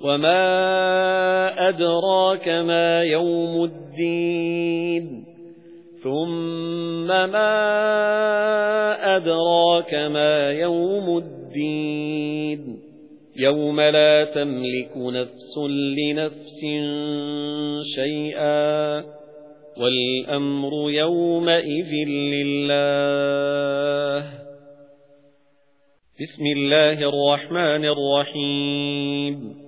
وَمَا أَدْرَاكَ مَا يَوْمُ الدِّينِ ثُمَّ مَا أَدْرَاكَ مَا يَوْمُ الدِّينِ يَوْمَ لَا تَمْلِكُ نَفْسٌ لِنَفْسٍ شَيْئًا وَالْأَمْرُ يَوْمَئِذٍ لِلَّهِ بسم الله الرحمن الرحيم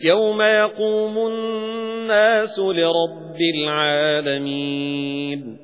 يوم يقوم الناس لرب العالمين